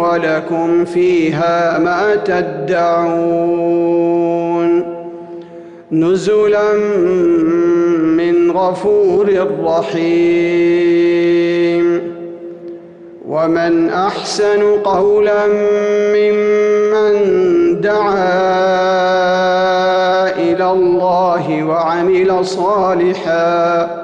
ولكم فيها ما تدعون. نزلا من غفور رحيم. ومن أحسن قولا ممن دعا إلى الله وعمل صالحا.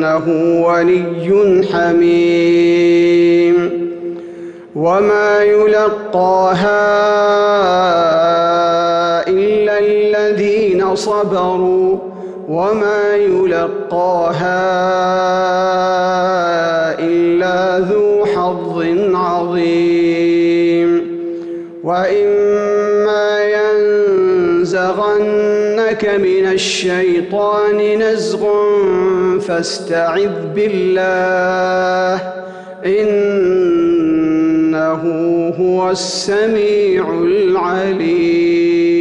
كأنه ولي حميم. وما يلقاها إلا الذين صبروا. وما يلقاها إلا ذو حظ عظيم. وإما ينزغنك من الشيطان نزغ فاستعذ بالله إنه هو السميع العليم